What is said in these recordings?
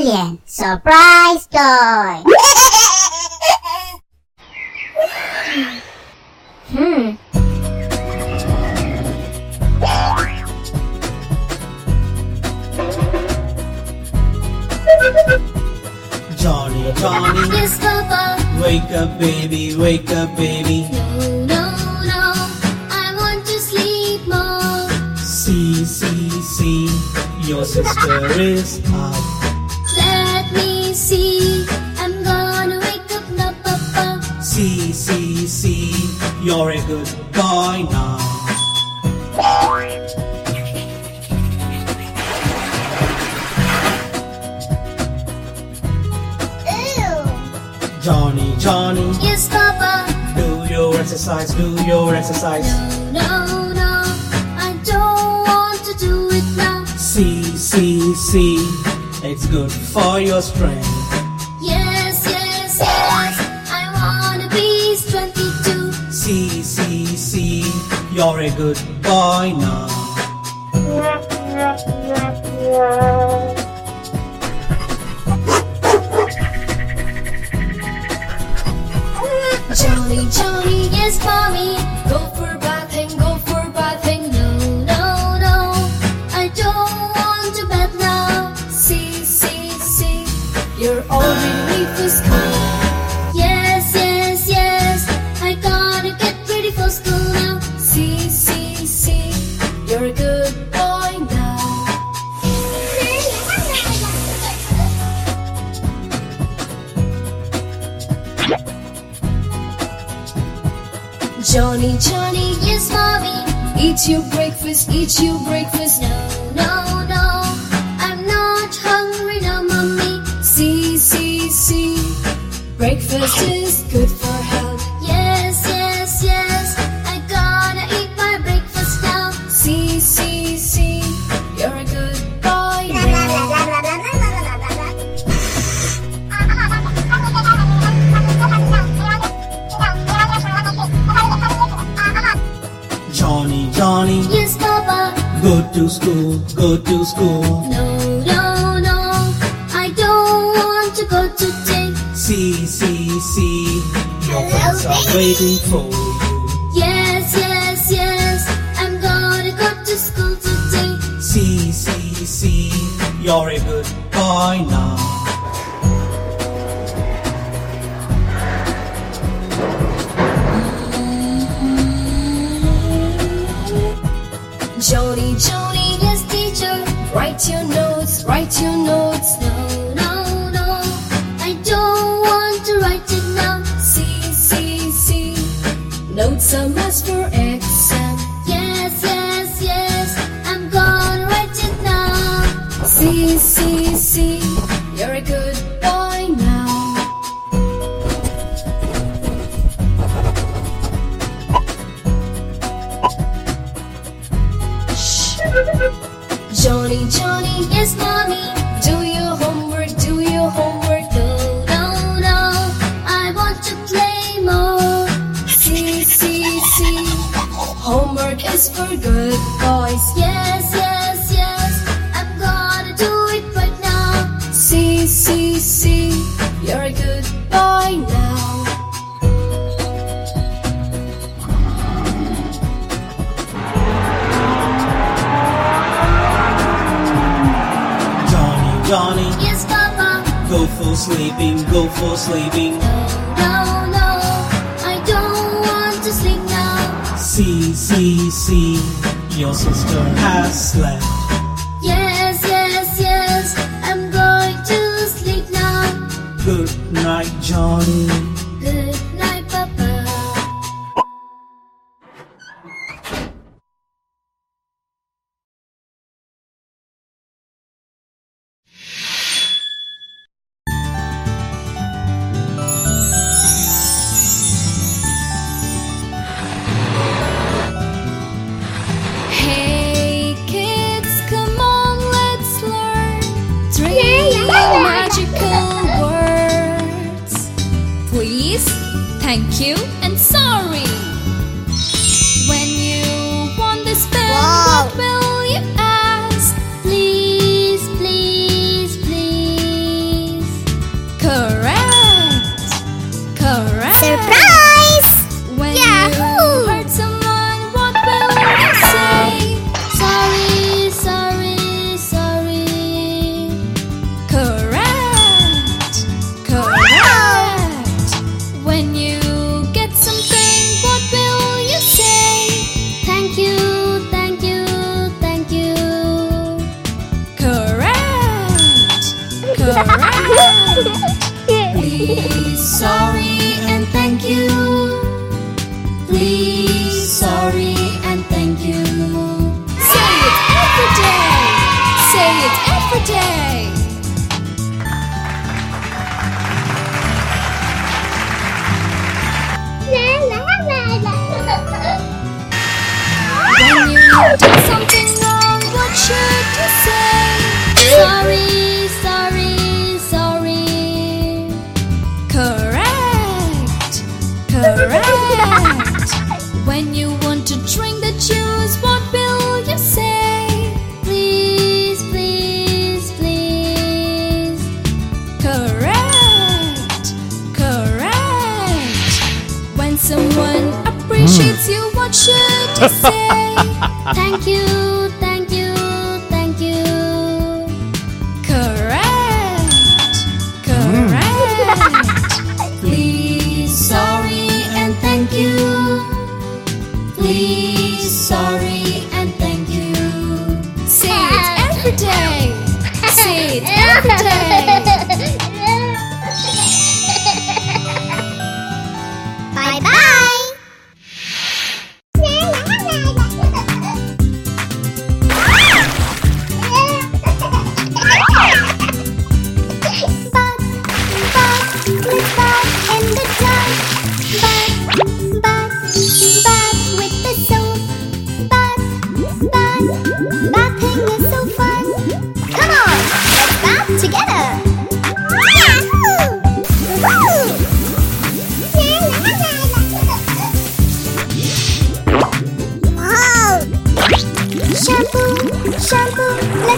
Alien Surprise Toy! hmm. Johnny, Johnny, Yes, Papa. wake up, baby, wake up, baby. No, no, no. I want to sleep more. See, see, see, your sister is up. C, see, see, you're a good boy now. Johnny, Johnny, Yes, Papa. do your exercise, do your exercise. No, no. I don't want to do it now. See, see, see, it's good for your strength. You're a good boy now. Johnny, Johnny, yes, mommy. Johnny, Johnny, yes, mommy. Eat your breakfast, eat your breakfast. No, no, no. I'm not hungry now, mommy. See, see, see. Breakfast is good for Johnny, Johnny, Yes, Papa. go to school, go to school. No, no, no. I don't want to go today. See, see, see, your friends are waiting for you. Yes, yes, yes. I'm gonna go to school today. See, see, see, you're a good boy now. Teacher. Write your notes, write your notes. No, no, no. I don't want to write it now. Notes are for exam. Yes, yes, yes. I'm gonna write it now. See, see, see. You're a good sleeping, go for sleeping. No, no. I don't want to sleep now. See, see, see, your sister has slept. Yes, yes, yes. I'm going to sleep now. Good night, Johnny. Thank you, Something wrong? What should you say? Sorry, sorry, sorry. Correct, correct. when you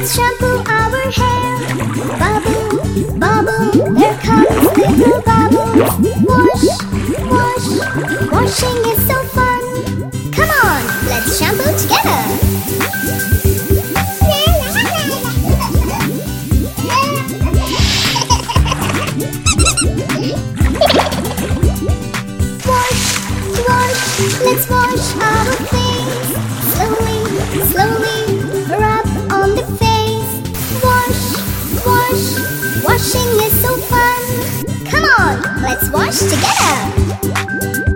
Let's shampoo our hair. Bubble, bubble, here comes little bubbles. Wash, wash, washing is so fun. Come on, let's shampoo together. Let's wash together.